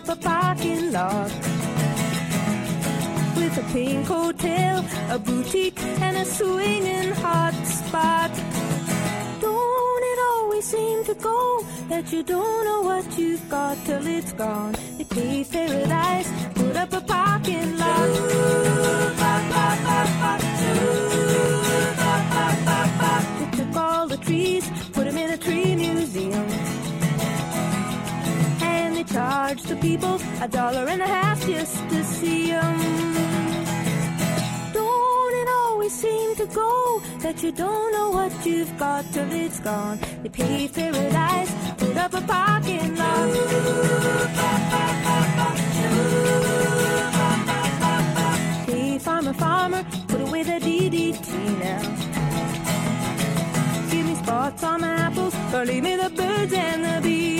up a parking lot with a pink hotel, a boutique, and a swinging hot spot. Don't it always seem to go that you don't know what you've got till it's gone? They paved paradise, put up a parking lot. They took all the trees, put them in a tree museum. Charged the people a dollar and a half just to see them. Don't it always seem to go that you don't know what you've got till it's gone? They paved paradise, put up a parking lot. Hey, farmer, farmer, put away the DDT now. Give me spots on my apples, or leave me the birds and the bees.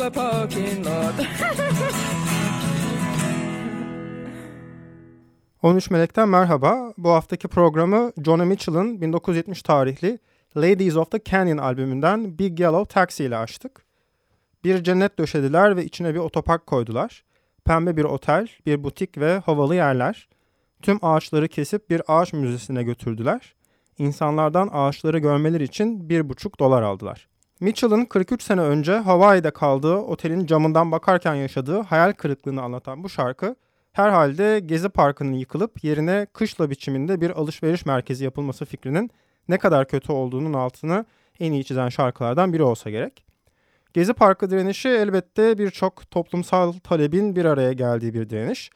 a parking lot. 13 Melek'ten merhaba. Bu haftaki programı Johnny Mitchell'ın 1970 tarihli Ladies of the Canyon albümünden Big Yellow Taxi ile açtık. Bir cennet döşediler ve içine bir otopark koydular. Pembe bir otel, bir butik ve havalı yerler. Tüm ağaçları kesip bir ağaç müzesine götürdüler. İnsanlardan ağaçları görmeleri için bir buçuk dolar aldılar. Mitchell'ın 43 sene önce Hawaii'de kaldığı otelin camından bakarken yaşadığı hayal kırıklığını anlatan bu şarkı herhalde Gezi Parkı'nın yıkılıp yerine kışla biçiminde bir alışveriş merkezi yapılması fikrinin ne kadar kötü olduğunun altını en iyi çizen şarkılardan biri olsa gerek. Gezi Parkı direnişi elbette birçok toplumsal talebin bir araya geldiği bir direniş.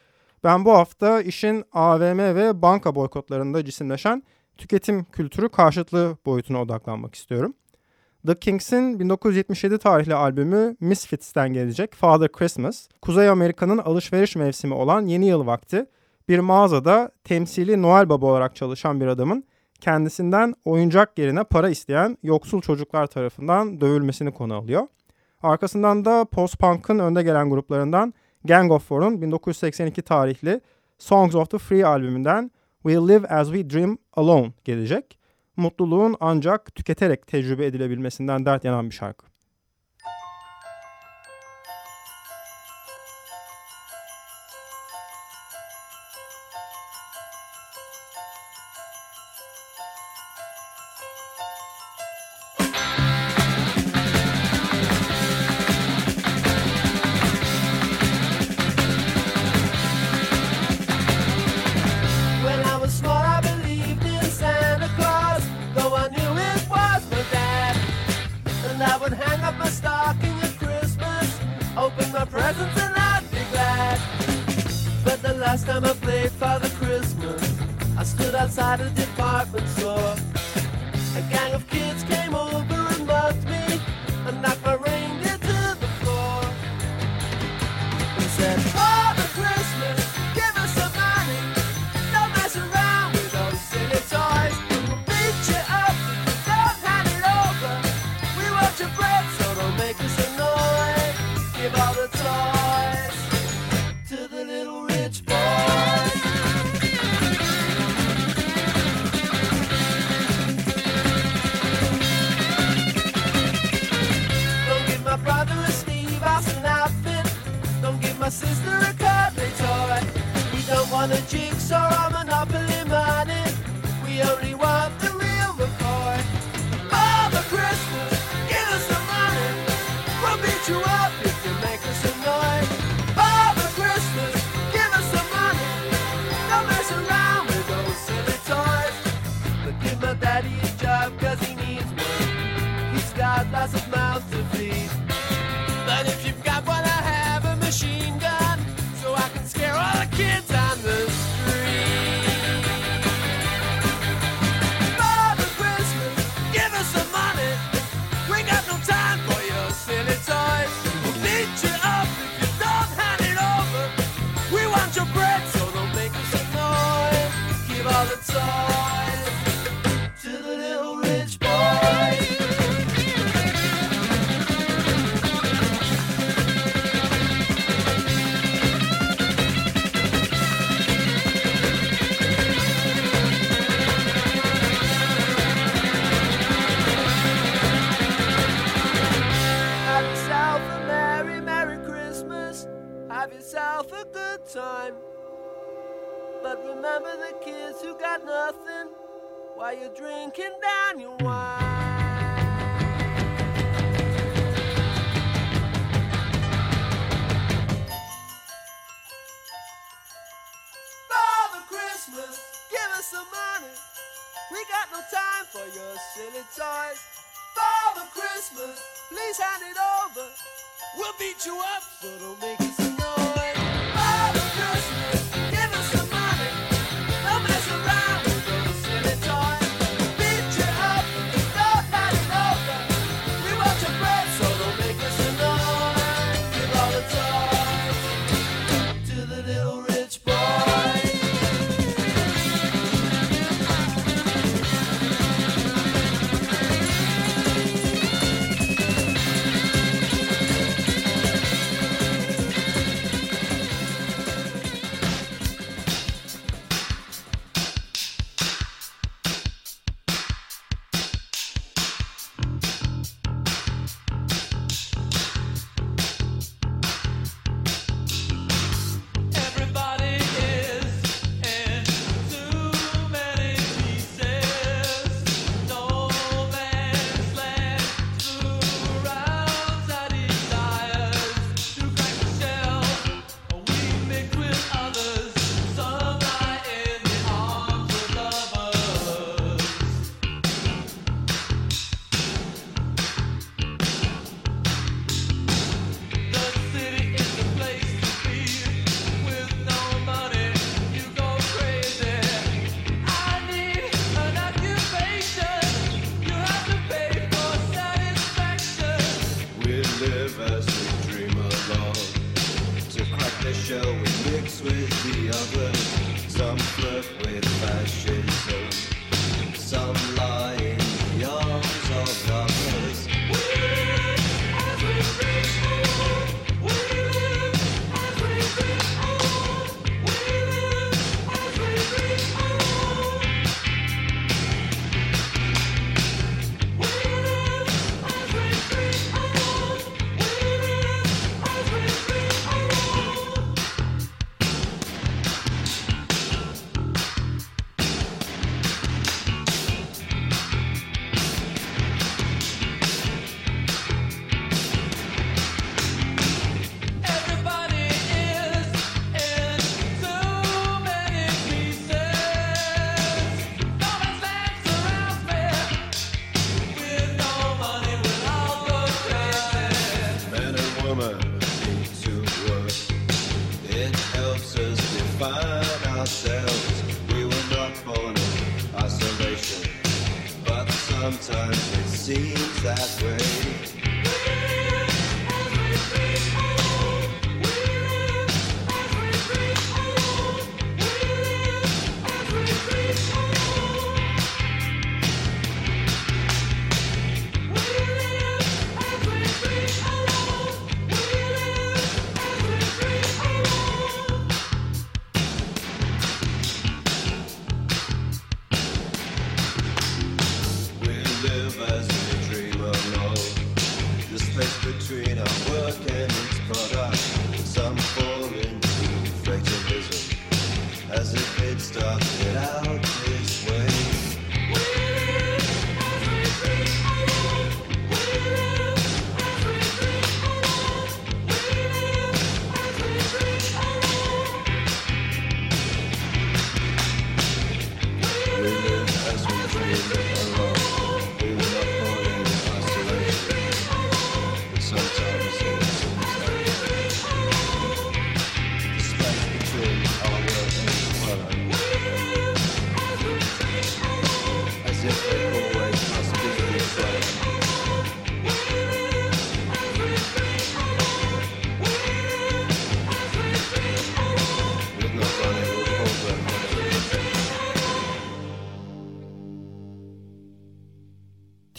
Ben bu hafta işin AVM ve banka boykotlarında cisimleşen tüketim kültürü karşıtlığı boyutuna odaklanmak istiyorum. The Kings'in 1977 tarihli albümü Misfits'ten gelecek Father Christmas, Kuzey Amerika'nın alışveriş mevsimi olan yeni yıl vakti bir mağazada temsili Noel Baba olarak çalışan bir adamın kendisinden oyuncak yerine para isteyen yoksul çocuklar tarafından dövülmesini konu alıyor. Arkasından da post-punk'ın önde gelen gruplarından Gang of Four'un 1982 tarihli Songs of the Free albümünden We'll Live As We Dream Alone gelecek. Mutluluğun ancak tüketerek tecrübe edilebilmesinden dert yanan bir şarkı.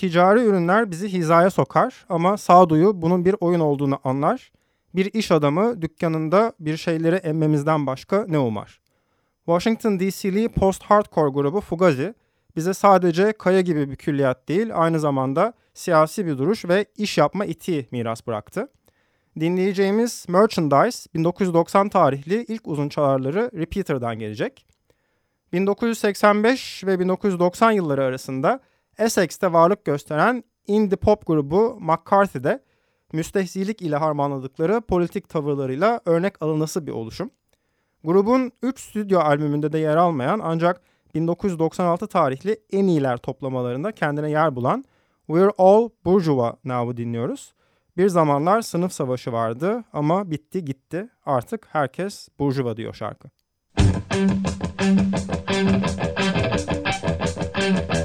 Ticari ürünler bizi hizaya sokar ama sağduyu bunun bir oyun olduğunu anlar. Bir iş adamı dükkanında bir şeyleri emmemizden başka ne umar? Washington DC'li post-hardcore grubu Fugazi bize sadece kaya gibi bir külliyat değil aynı zamanda siyasi bir duruş ve iş yapma itiği miras bıraktı. Dinleyeceğimiz Merchandise 1990 tarihli ilk uzun çalarları Repeater'dan gelecek. 1985 ve 1990 yılları arasında Essex'te varlık gösteren indie pop grubu McCarthy'de müstehzilik ile harmanladıkları politik tavırlarıyla örnek alınası bir oluşum. Grubun 3 stüdyo albümünde de yer almayan ancak 1996 tarihli en iyiler toplamalarında kendine yer bulan We're All Bourgeois Now'u dinliyoruz. Bir zamanlar sınıf savaşı vardı ama bitti gitti. Artık herkes Bourgeois diyor şarkı. Thank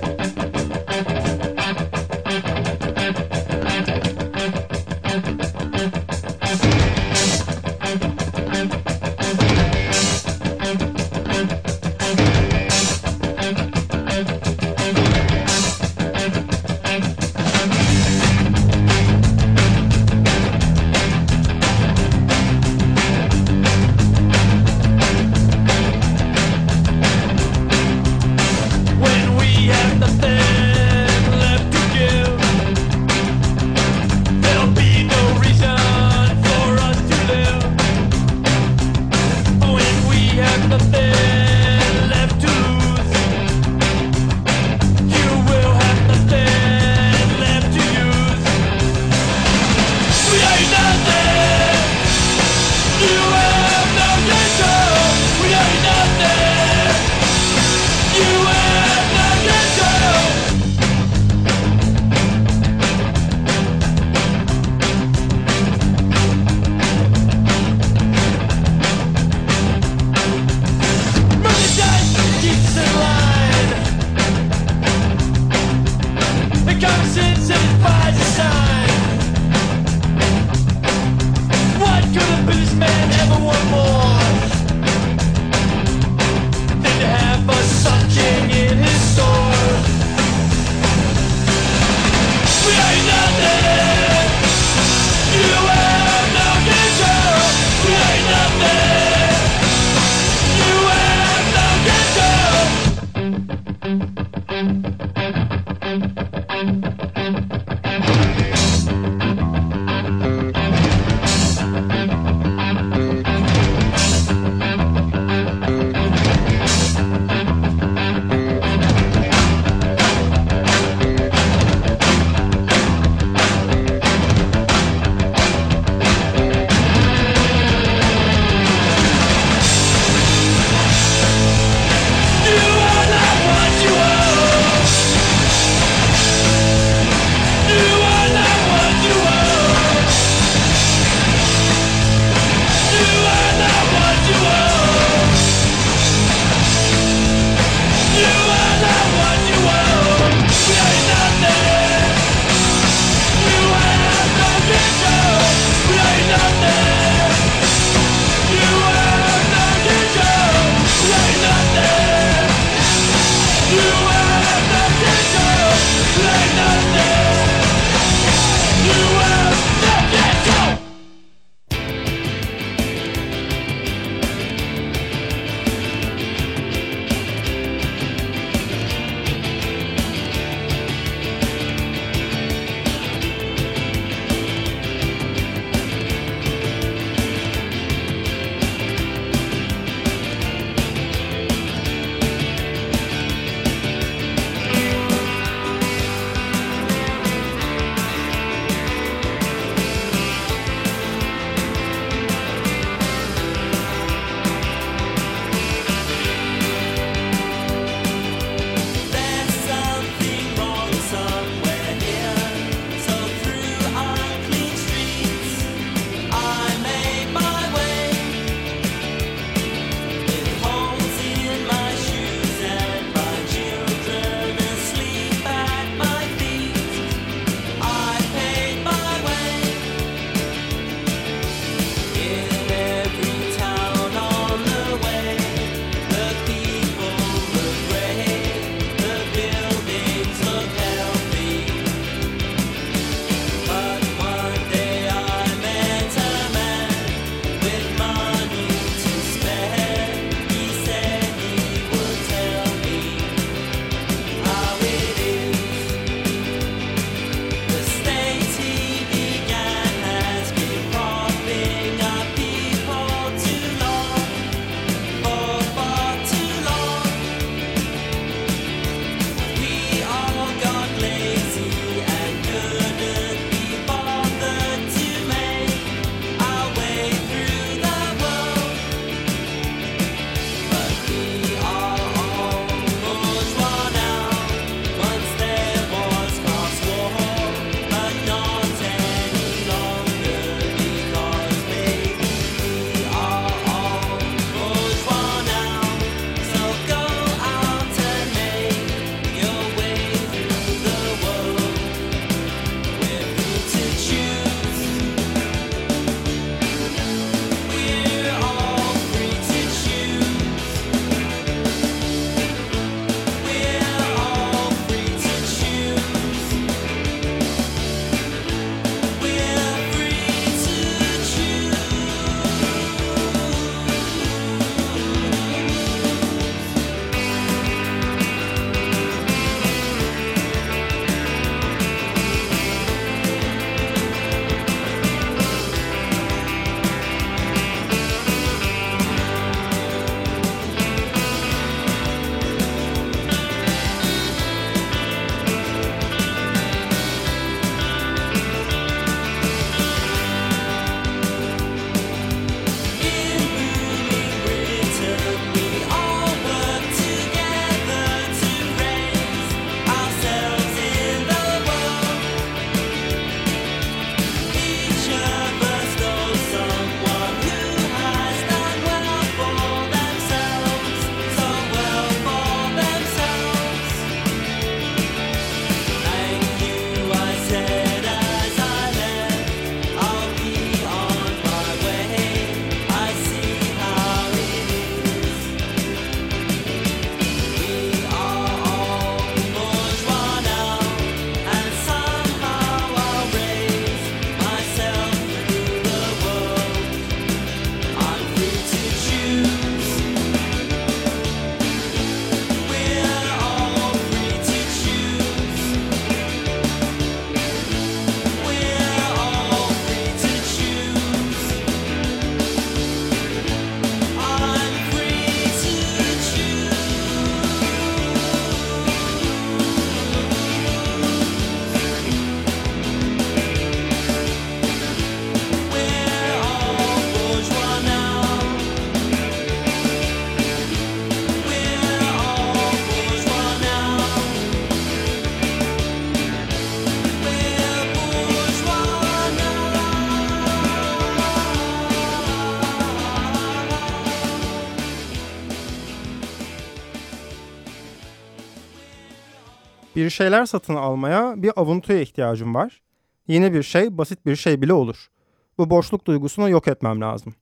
Bir şeyler satın almaya bir avuntuya ihtiyacım var. Yeni bir şey, basit bir şey bile olur. Bu boşluk duygusunu yok etmem lazım.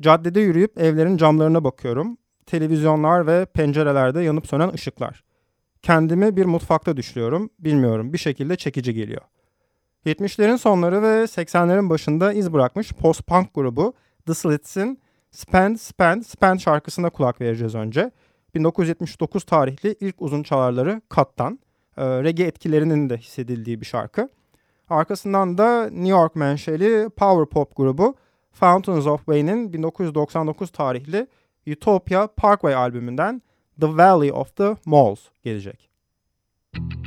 Caddede yürüyüp evlerin camlarına bakıyorum. Televizyonlar ve pencerelerde yanıp sönen ışıklar. Kendimi bir mutfakta düşlüyorum. Bilmiyorum bir şekilde çekici geliyor. 70'lerin sonları ve 80'lerin başında iz bırakmış post-punk grubu The Slits'in Spend, Spend, Spend şarkısına kulak vereceğiz önce. 1979 tarihli ilk uzun çalarları Cut'tan. E, reggae etkilerinin de hissedildiği bir şarkı. Arkasından da New York menşeli power pop grubu Fountains of Wayne'in 1999 tarihli Utopia Parkway albümünden The Valley of the Moles gelecek. I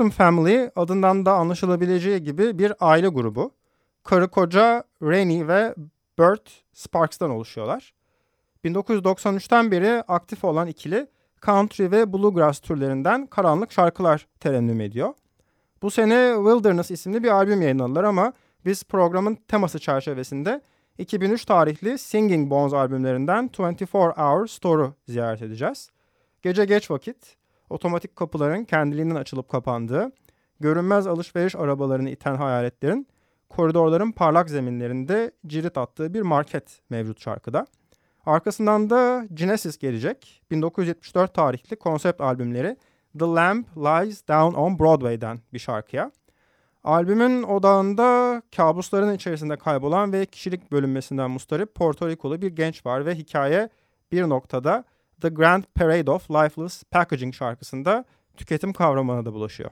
Handsome Family adından da anlaşılabileceği gibi bir aile grubu. Karı koca Rainey ve Bert Sparks'tan oluşuyorlar. 1993'ten beri aktif olan ikili country ve bluegrass türlerinden karanlık şarkılar terennüm ediyor. Bu sene Wilderness isimli bir albüm yayınladılar ama biz programın teması çerçevesinde 2003 tarihli Singing Bones albümlerinden 24 Hour Store'u ziyaret edeceğiz. Gece geç vakit, otomatik kapıların kendiliğinden açılıp kapandığı, görünmez alışveriş arabalarını iten hayaletlerin koridorların parlak zeminlerinde cirit attığı bir market mevcut şarkıda. Arkasından da Genesis gelecek. 1974 tarihli konsept albümleri The Lamp Lies Down on Broadway'den bir şarkıya. Albümün odağında kabusların içerisinde kaybolan ve kişilik bölünmesinden mustarip Porto Rikolu bir genç var ve hikaye bir noktada The Grand Parade of Lifeless Packaging şarkısında tüketim kavramına da bulaşıyor.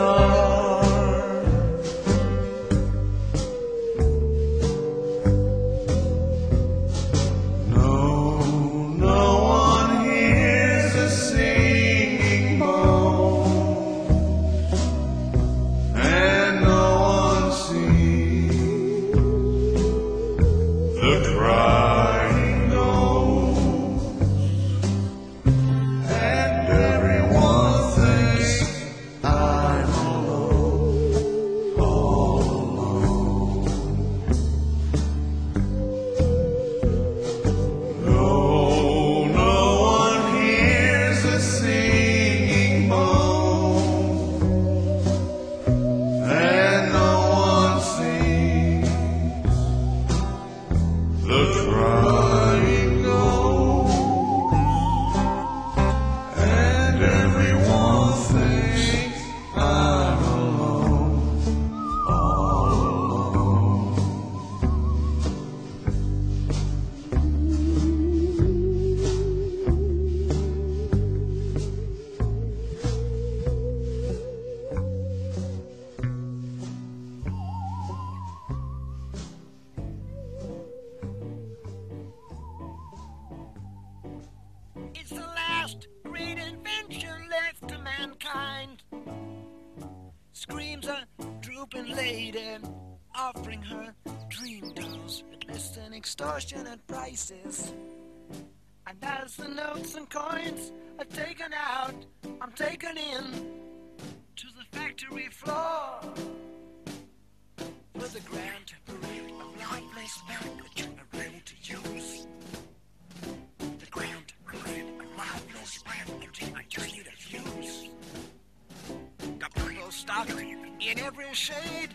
Oh. And as the notes and coins are taken out, I'm taken in to the factory floor with the grand parade of lifeless packaging ready to use. The grand parade of lifeless packaging, I just need a fuse. Got people stocked in every shade.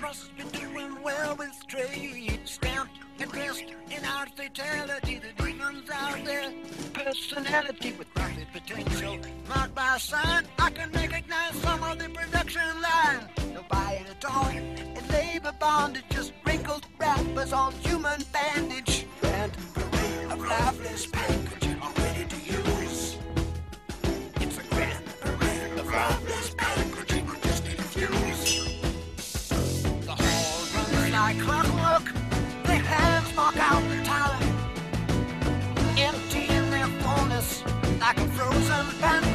Russ has been doing well with trade. Stamped and dressed art fatality. The demons out there. Personality with profit potential. Marked by a sign, I can recognize some of the production line. No at all. And labor bondage, just wrinkled wrappers on human bandage. And parade of lifeless packaging all ready to use. It's a grand of lifeless packaging. Just a fuse. The hall runs like clockwork. The hands mark out Bam.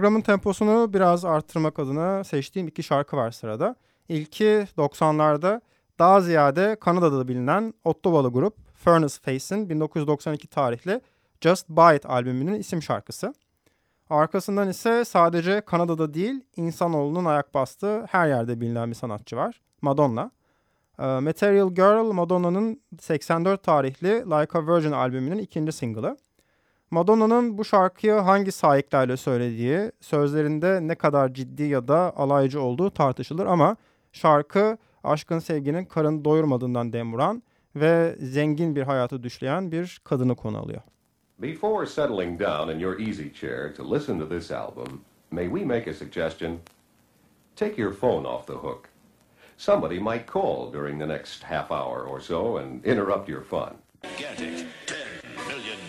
Programın temposunu biraz arttırmak adına seçtiğim iki şarkı var sırada. İlki 90'larda daha ziyade Kanada'da bilinen Ottawalı grup Furnace Face'in 1992 tarihli Just Buy It albümünün isim şarkısı. Arkasından ise sadece Kanada'da değil insanoğlunun ayak bastığı her yerde bilinen bir sanatçı var. Madonna. Ee, Material Girl Madonna'nın 84 tarihli Like a Virgin albümünün ikinci single'ı. Madonna'nın bu şarkıyı hangi sahiplerle söylediği, sözlerinde ne kadar ciddi ya da alaycı olduğu tartışılır ama şarkı aşkın sevginin karın doyurmadığından dem vuran ve zengin bir hayatı düşleyen bir kadını konu alıyor. Before settling down in your easy chair to listen to this album, may we make a suggestion? Take your phone off the hook. Somebody might call during the next half hour or so and interrupt your fun. Gigantic $10 million.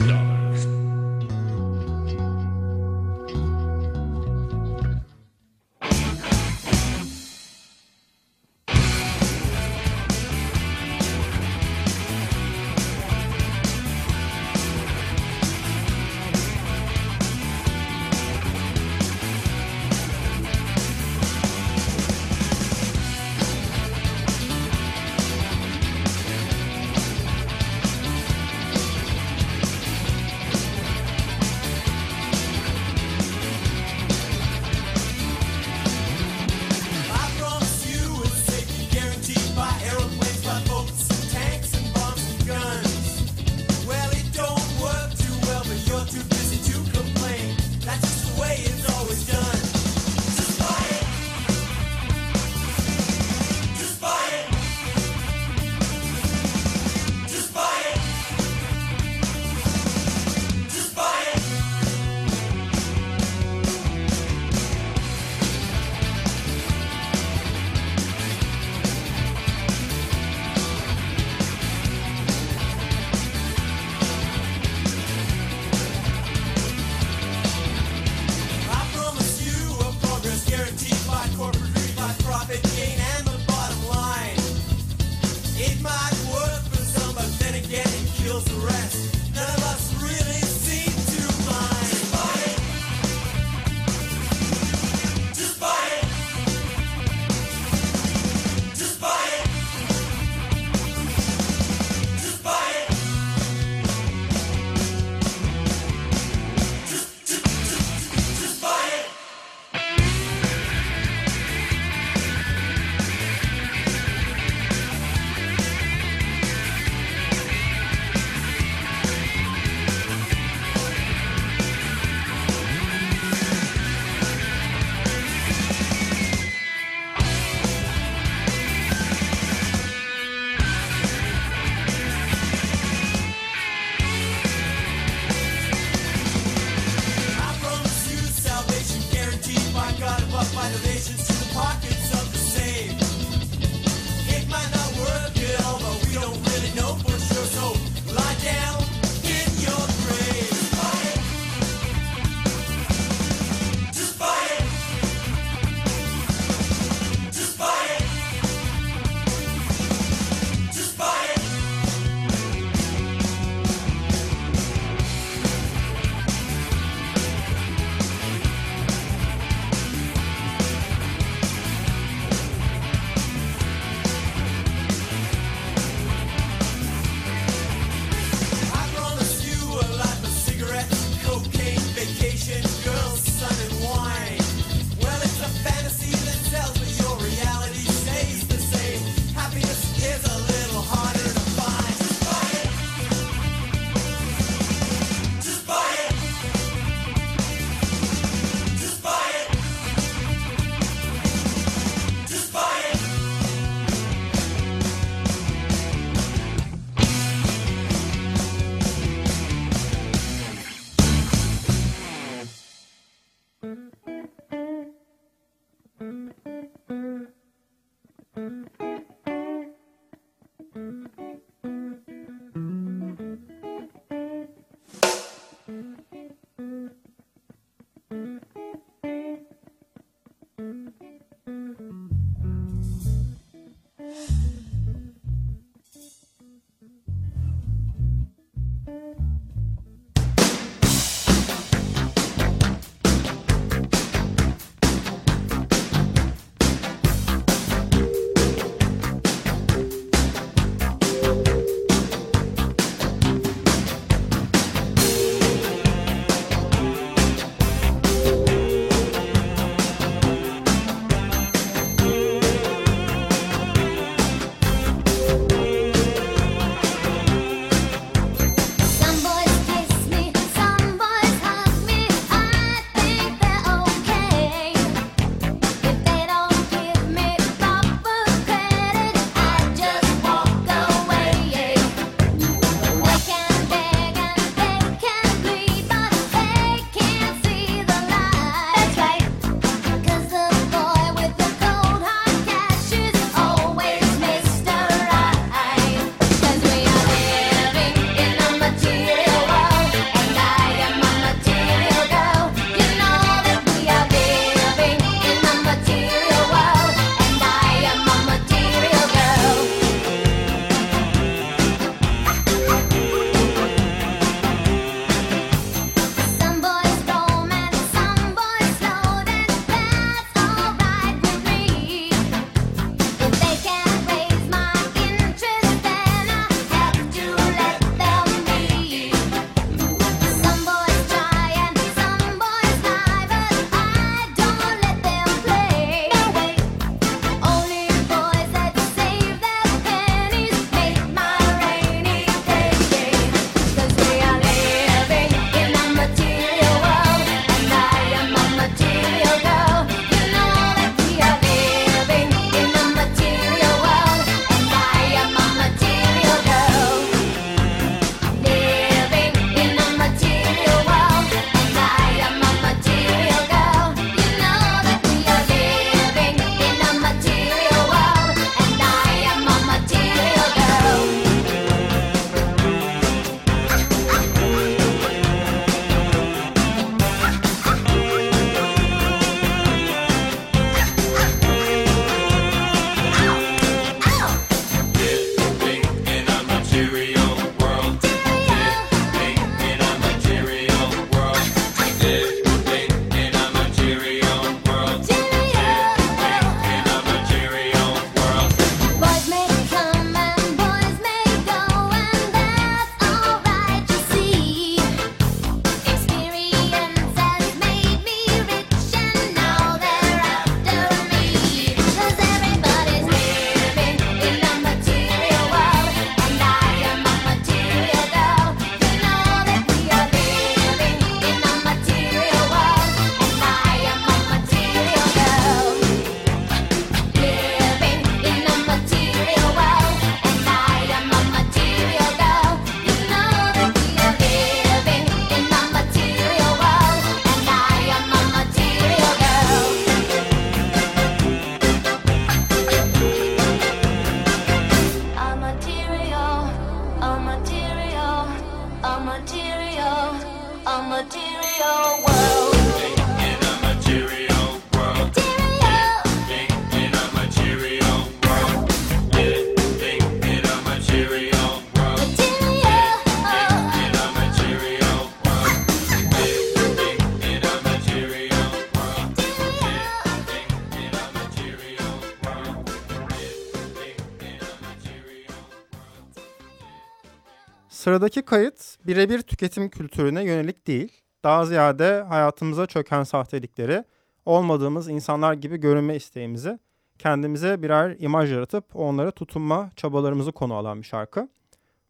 Sıradaki kayıt birebir tüketim kültürüne yönelik değil. Daha ziyade hayatımıza çöken sahtelikleri, olmadığımız insanlar gibi görünme isteğimizi, kendimize birer imaj yaratıp onlara tutunma çabalarımızı konu alan bir şarkı.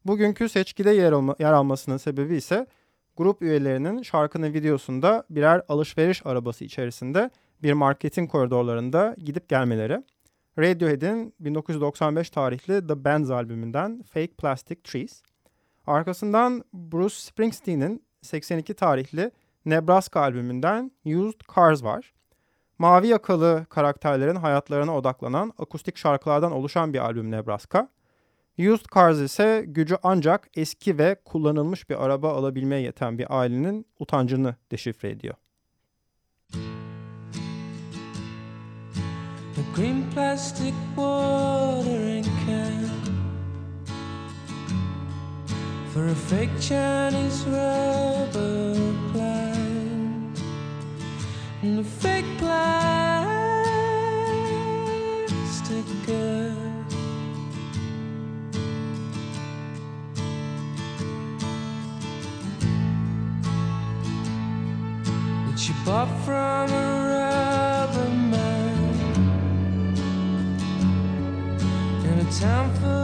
Bugünkü seçkide yer, alma, yer almasının sebebi ise grup üyelerinin şarkının videosunda birer alışveriş arabası içerisinde bir marketin koridorlarında gidip gelmeleri. Radiohead'in 1995 tarihli The Bands albümünden Fake Plastic Trees. Arkasından Bruce Springsteen'in 82 tarihli Nebraska albümünden Used Cars var. Mavi yakalı karakterlerin hayatlarına odaklanan akustik şarkılardan oluşan bir albüm Nebraska. Used Cars ise gücü ancak eski ve kullanılmış bir araba alabilmeye yeten bir ailenin utancını deşifre ediyor. A green plastic watering can for fake Chinese rubber plant and a fake plastic girl. That she bought from a rubber man in a town full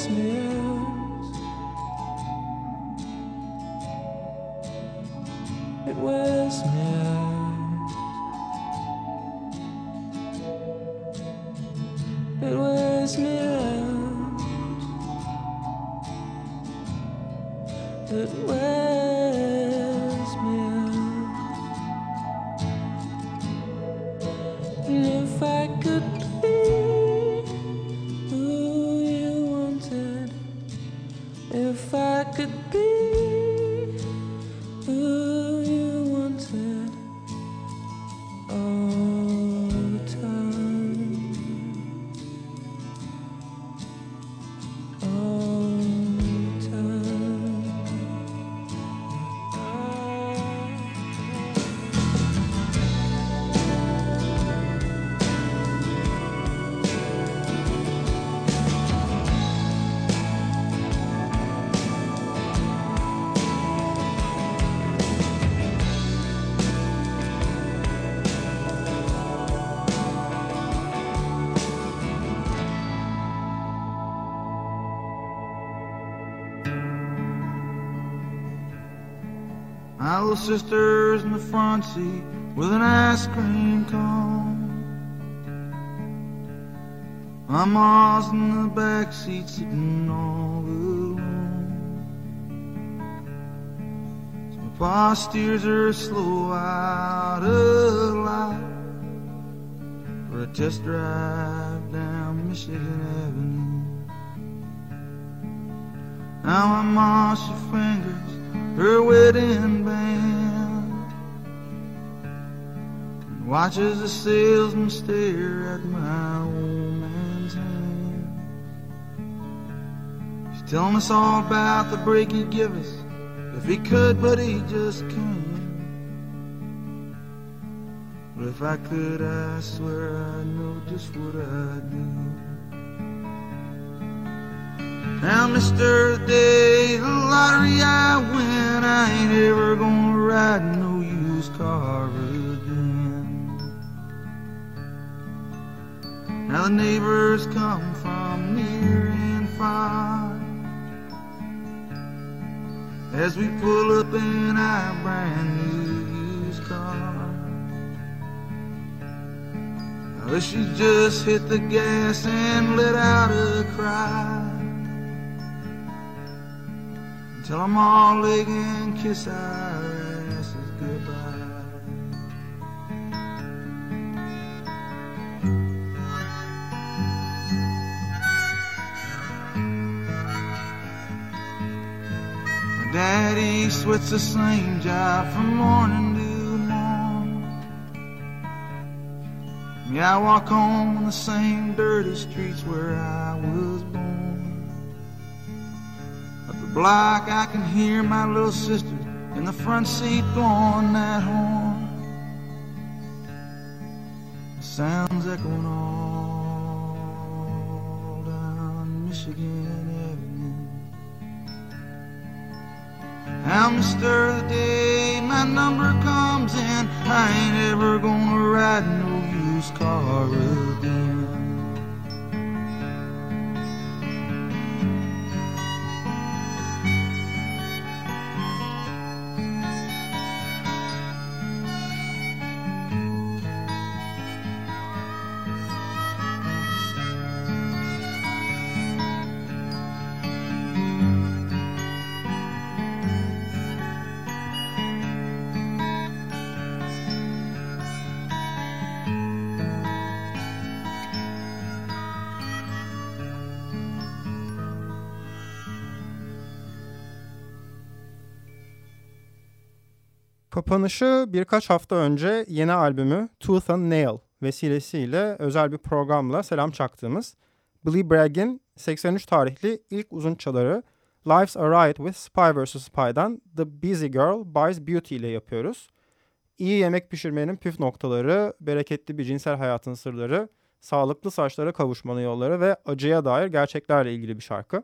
Christmas. It was. Little sister's in the front seat with an ice cream cone. My mom's in the back seat sitting all alone. So my pa steers her slow out of light for a test drive down Michigan Avenue. Now my she fingers her wedding band and watches the salesman stare at my old man's hand. She's telling us all about the break he'd give us if he could, but he just can't. But if I could, I swear I know just what I'd do. Now, Mr. Day, the lottery I win, I ain't ever gonna ride no used car again. Now the neighbors come from near and far as we pull up in our brand new used car. Wish she just hit the gas and let out a cry. Tell 'em all they can kiss our asses goodbye. My daddy sweats the same job from morning to morn. Yeah, I walk on the same dirty streets where I was born. Block, I can hear my little sister in the front seat blowing that horn. The sounds echoing all down Michigan Avenue. Mr. The day my number comes in, I ain't ever gonna ride no used car again. Kapanışı birkaç hafta önce yeni albümü Tooth and Nail vesilesiyle özel bir programla selam çaktığımız Billy Bragg'in 83 tarihli ilk uzun çaları Life's a Riot with Spy vs. Spy'dan The Busy Girl Buys Beauty ile yapıyoruz. İyi yemek pişirmenin püf noktaları, bereketli bir cinsel hayatın sırları, sağlıklı saçlara kavuşmanın yolları ve acıya dair gerçeklerle ilgili bir şarkı.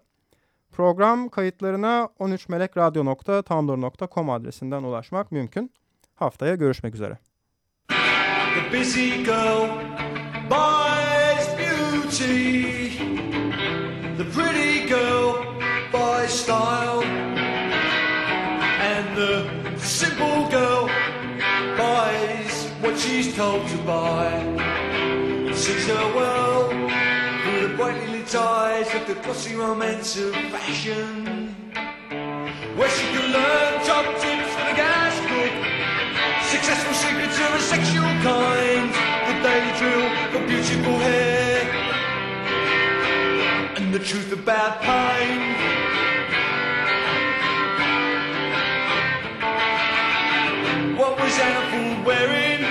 Program kayıtlarına 13melekradyo.tumblr.com adresinden ulaşmak mümkün. Haftaya görüşmek üzere. The busy girl buys beauty. The pretty girl buys style. And the simple girl buys what she's told to buy. Sees her world brightly lit eyes of the glossy romance of fashion. Where she can learn top tips for the gas cook Successful secrets of a sexual kind The daily drill for beautiful hair And the truth about pain What was Anna Fool wearing?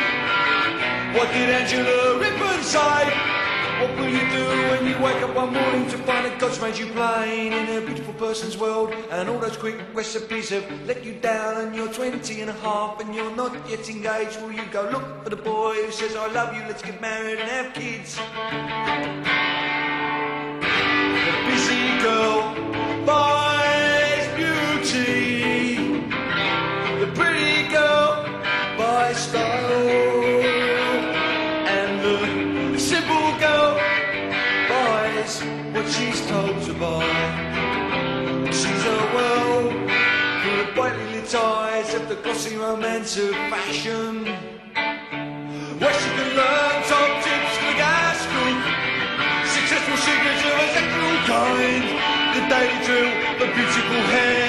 What did Angela Rippon say? What will you do when you wake up one morning to find that God's made you plain in a beautiful person's world and all those quick recipes have let you down and you're 20 and a half and you're not yet engaged? Will you go look for the boy who says, I love you, let's get married and have kids? The busy girl buys glossy romance of fashion. Where she can learn top tips for the gas group. Successful secrets of a sexual kind. The daily drill, the beautiful hair